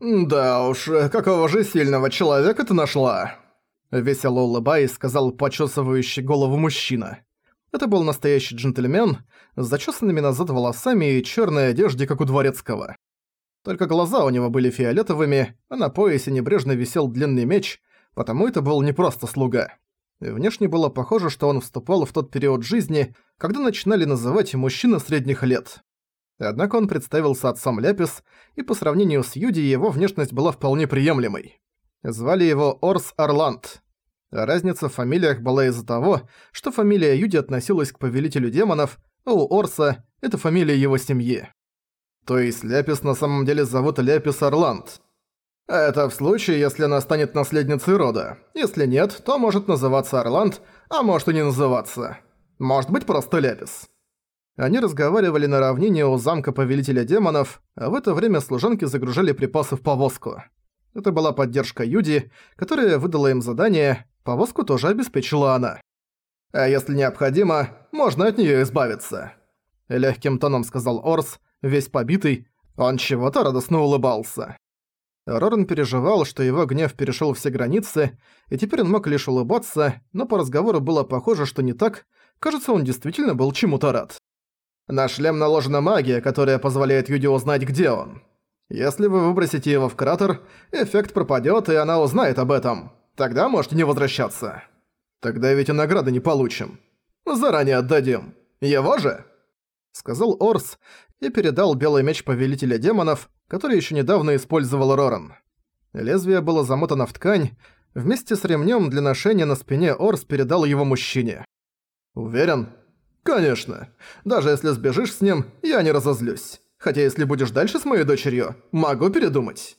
«Да уж, какого же сильного человека ты нашла?» Весело улыбаясь, сказал почесывающий голову мужчина. Это был настоящий джентльмен с зачесанными назад волосами и черной одежде, как у дворецкого. Только глаза у него были фиолетовыми, а на поясе небрежно висел длинный меч, потому это был не просто слуга. Внешне было похоже, что он вступал в тот период жизни, когда начинали называть мужчина средних лет. Однако он представился отцом Ляпис, и по сравнению с Юди его внешность была вполне приемлемой. Звали его Орс Орланд. разница в фамилиях была из-за того, что фамилия Юди относилась к повелителю демонов, а у Орса – это фамилия его семьи. То есть Ляпис на самом деле зовут Ляпис Орланд. Это в случае, если она станет наследницей рода. Если нет, то может называться Орланд, а может и не называться. Может быть просто Ляпис. Они разговаривали на равнине у замка Повелителя Демонов, а в это время служанки загружали припасы в повозку. Это была поддержка Юди, которая выдала им задание, повозку тоже обеспечила она. «А если необходимо, можно от неё избавиться», — легким тоном сказал Орс, весь побитый, он чего-то радостно улыбался. Роран переживал, что его гнев перешёл все границы, и теперь он мог лишь улыбаться, но по разговору было похоже, что не так, кажется, он действительно был чему-то рад. На шлем наложена магия, которая позволяет Юди узнать, где он. Если вы выбросите его в кратер, эффект пропадёт, и она узнает об этом. Тогда можете не возвращаться. Тогда ведь и награды не получим. Заранее отдадим. Его же?» Сказал Орс и передал белый меч Повелителя Демонов, который ещё недавно использовал Роран. Лезвие было замотано в ткань, вместе с ремнём для ношения на спине Орс передал его мужчине. «Уверен?» «Конечно. Даже если сбежишь с ним, я не разозлюсь. Хотя если будешь дальше с моей дочерью, могу передумать».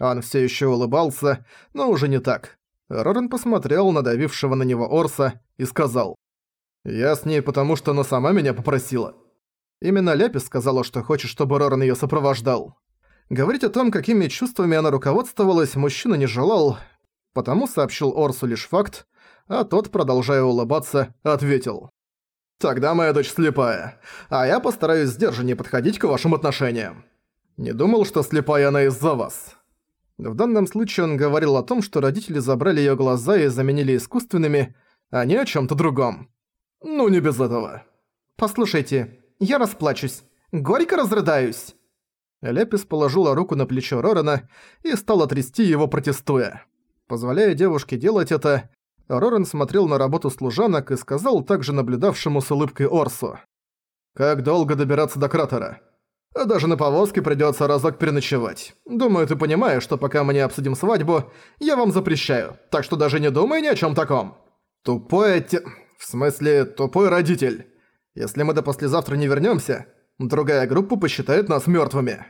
Он все еще улыбался, но уже не так. Рорен посмотрел на давившего на него Орса и сказал. «Я с ней потому, что она сама меня попросила». Именно Ляпис сказала, что хочет, чтобы Рорен ее сопровождал. Говорить о том, какими чувствами она руководствовалась, мужчина не желал, потому сообщил Орсу лишь факт, а тот, продолжая улыбаться, ответил. Тогда моя дочь слепая, а я постараюсь сдержаннее подходить к вашим отношениям. Не думал, что слепая она из-за вас. В данном случае он говорил о том, что родители забрали её глаза и заменили искусственными, а не о чём-то другом. Ну, не без этого. «Послушайте, я расплачусь. Горько разрыдаюсь». Лепис положила руку на плечо Рорана и стала трясти его, протестуя. Позволяя девушке делать это, Рорен смотрел на работу служанок и сказал также наблюдавшему с улыбкой Орсу. «Как долго добираться до кратера? Даже на повозке придётся разок переночевать. Думаю, ты понимаешь, что пока мы не обсудим свадьбу, я вам запрещаю, так что даже не думай ни о чём таком. Тупой те... в смысле, тупой родитель. Если мы до послезавтра не вернёмся, другая группа посчитает нас мёртвыми.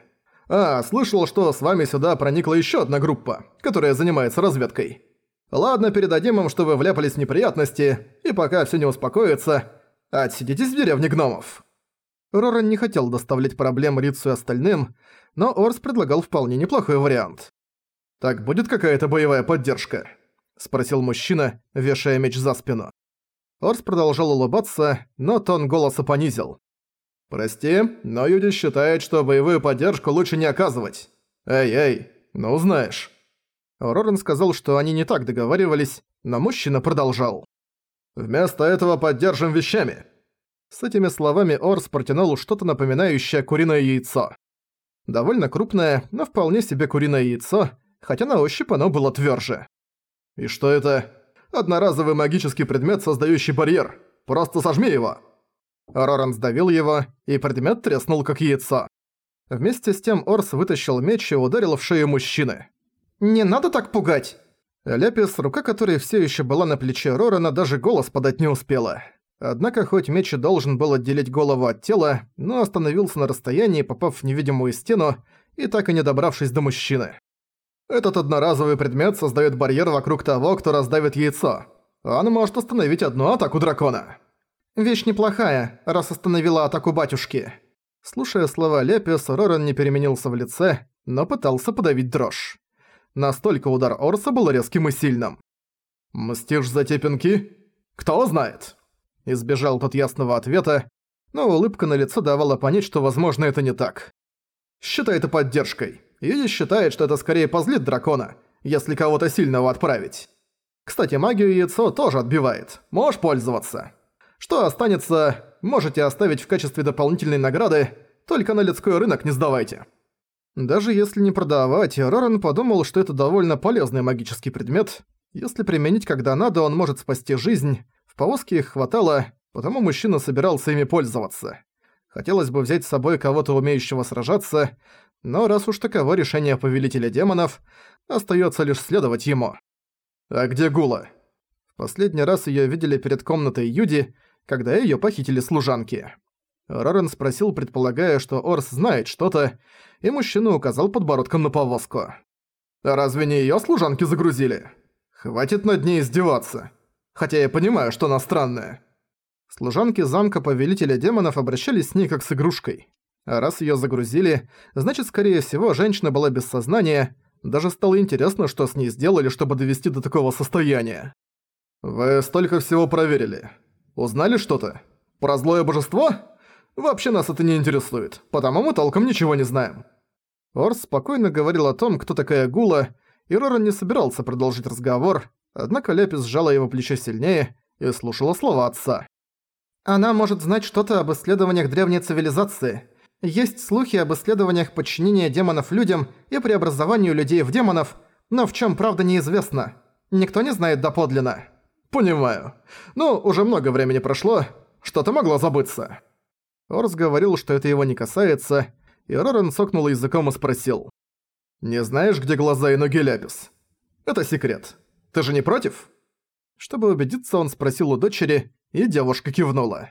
А, слышал, что с вами сюда проникла ещё одна группа, которая занимается разведкой». Ладно, передадим им, что вы вляпались в неприятности, и пока все не успокоится, отсидитесь в деревне гномов». Роран не хотел доставлять проблем Рицу и остальным, но Орс предлагал вполне неплохой вариант. «Так будет какая-то боевая поддержка?» – спросил мужчина, вешая меч за спину. Орс продолжал улыбаться, но тон голоса понизил. «Прости, но Юди считает, что боевую поддержку лучше не оказывать. Эй-эй, ну знаешь». Рорен сказал, что они не так договаривались, но мужчина продолжал. «Вместо этого поддержим вещами». С этими словами Орс протянул что-то напоминающее куриное яйцо. Довольно крупное, но вполне себе куриное яйцо, хотя на ощупь оно было тверже. «И что это?» «Одноразовый магический предмет, создающий барьер. Просто сожми его!» Роран сдавил его, и предмет треснул как яйцо. Вместе с тем Орс вытащил меч и ударил в шею мужчины. «Не надо так пугать!» Ляпис, рука которой все еще была на плече Рорана, даже голос подать не успела. Однако, хоть меч и должен был отделить голову от тела, но остановился на расстоянии, попав в невидимую стену и так и не добравшись до мужчины. Этот одноразовый предмет создает барьер вокруг того, кто раздавит яйцо. Он может остановить одну атаку дракона. Вещь неплохая, раз остановила атаку батюшки. Слушая слова Лепис, Роран не переменился в лице, но пытался подавить дрожь. Настолько удар Орса был резким и сильным. «Мстишь за те пинки? Кто знает?» Избежал тот ясного ответа, но улыбка на лицо давала понять, что возможно это не так. «Считай это поддержкой. Юди считает, что это скорее позлит дракона, если кого-то сильного отправить. Кстати, магию яйцо тоже отбивает. Можешь пользоваться. Что останется, можете оставить в качестве дополнительной награды, только на людской рынок не сдавайте. Даже если не продавать, Роран подумал, что это довольно полезный магический предмет. Если применить когда надо, он может спасти жизнь. В повозке их хватало, потому мужчина собирался ими пользоваться. Хотелось бы взять с собой кого-то умеющего сражаться, но раз уж таково решение Повелителя Демонов, остается лишь следовать ему. «А где Гула?» В последний раз ее видели перед комнатой Юди, когда ее похитили служанки. Рорен спросил, предполагая, что Орс знает что-то, и мужчина указал подбородком на повозку. «Разве не её служанки загрузили? Хватит над ней издеваться. Хотя я понимаю, что она странная». Служанки замка Повелителя Демонов обращались с ней как с игрушкой. А раз её загрузили, значит, скорее всего, женщина была без сознания, даже стало интересно, что с ней сделали, чтобы довести до такого состояния. «Вы столько всего проверили. Узнали что-то? Про злое божество?» Вообще нас это не интересует, потому мы толком ничего не знаем». Орс спокойно говорил о том, кто такая Гула, и Роран не собирался продолжить разговор, однако Ляпис сжала его плечо сильнее и слушала слова отца. «Она может знать что-то об исследованиях древней цивилизации. Есть слухи об исследованиях подчинения демонов людям и преобразованию людей в демонов, но в чем правда неизвестно. Никто не знает доподлинно». «Понимаю. Ну, уже много времени прошло. Что-то могло забыться». Орс говорил, что это его не касается, и Роран сокнул языком и спросил. «Не знаешь, где глаза и ноги Ляпис?» «Это секрет. Ты же не против?» Чтобы убедиться, он спросил у дочери, и девушка кивнула.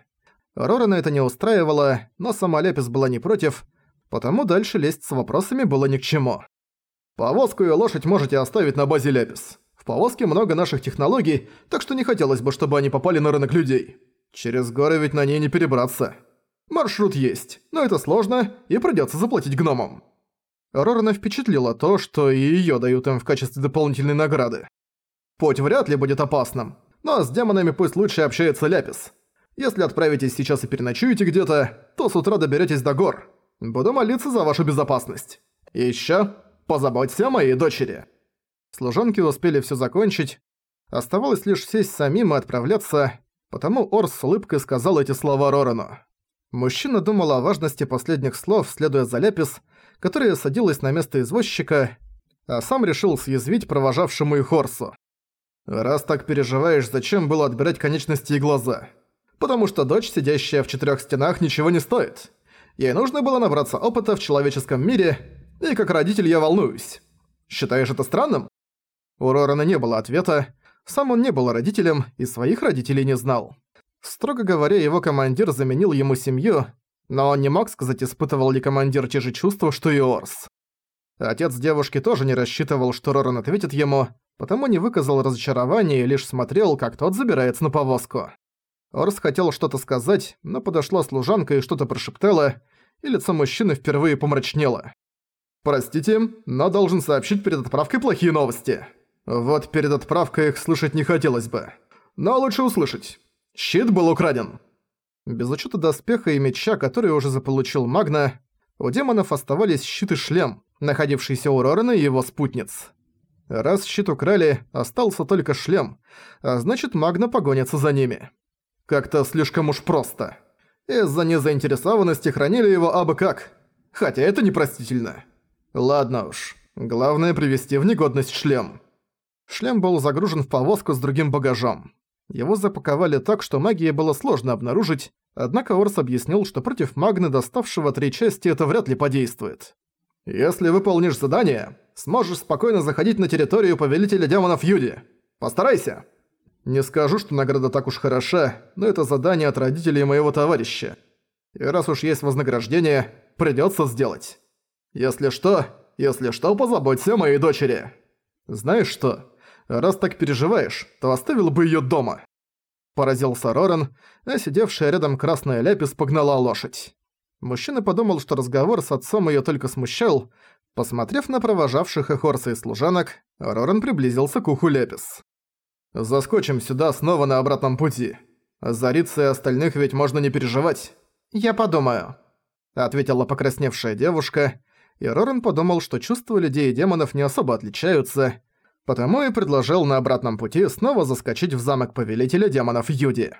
Рорана это не устраивало, но сама Ляпис была не против, потому дальше лезть с вопросами было ни к чему. «Повозку и лошадь можете оставить на базе Ляпис. В повозке много наших технологий, так что не хотелось бы, чтобы они попали на рынок людей. Через горы ведь на ней не перебраться». Маршрут есть, но это сложно, и придётся заплатить гномам. Рорана впечатлило то, что и её дают им в качестве дополнительной награды. Путь вряд ли будет опасным, но с демонами пусть лучше общается Ляпис. Если отправитесь сейчас и переночуете где-то, то с утра доберётесь до гор. Буду молиться за вашу безопасность. И ещё позаботься о моей дочери». Служанки успели всё закончить. Оставалось лишь сесть самим и отправляться, потому Орс с улыбкой сказал эти слова Рорану. Мужчина думал о важности последних слов, следуя за Ляпис, которая садилась на место извозчика, а сам решил съязвить провожавшему их Хорсу. «Раз так переживаешь, зачем было отбирать конечности и глаза? Потому что дочь, сидящая в четырёх стенах, ничего не стоит. Ей нужно было набраться опыта в человеческом мире, и как родитель я волнуюсь. Считаешь это странным?» У Рорана не было ответа, сам он не был родителем и своих родителей не знал. Строго говоря, его командир заменил ему семью, но он не мог сказать, испытывал ли командир те же чувства, что и Орс. Отец девушки тоже не рассчитывал, что Роран ответит ему, потому не выказал разочарования и лишь смотрел, как тот забирается на повозку. Орс хотел что-то сказать, но подошла служанка и что-то прошептала, и лицо мужчины впервые помрачнело. «Простите, но должен сообщить перед отправкой плохие новости. Вот перед отправкой их слышать не хотелось бы. Но лучше услышать. Щит был украден. Без учета доспеха и меча, который уже заполучил Магна, у демонов оставались щит и шлем, находившийся у Рорена и его спутниц. Раз щит украли, остался только шлем, а значит Магна погонится за ними. Как-то слишком уж просто. Из-за незаинтересованности хранили его абы как. Хотя это непростительно. Ладно уж, главное привести в негодность шлем. Шлем был загружен в повозку с другим багажом. Его запаковали так, что магии было сложно обнаружить, однако Орс объяснил, что против магны, доставшего три части, это вряд ли подействует. «Если выполнишь задание, сможешь спокойно заходить на территорию Повелителя Демонов Юди. Постарайся!» Не скажу, что награда так уж хороша, но это задание от родителей моего товарища. И раз уж есть вознаграждение, придётся сделать. Если что, если что, позаботься о моей дочери. Знаешь что? Раз так переживаешь, то оставил бы её дома». Поразился Роран, а сидевшая рядом красная ляпис погнала лошадь. Мужчина подумал, что разговор с отцом её только смущал. Посмотрев на провожавших их и служанок, Роран приблизился к уху Лепис. «Заскочим сюда снова на обратном пути. За Рица и остальных ведь можно не переживать». «Я подумаю», — ответила покрасневшая девушка. и Рорен подумал, что чувства людей и демонов не особо отличаются, потому и предложил на обратном пути снова заскочить в замок Повелителя Демонов Юди.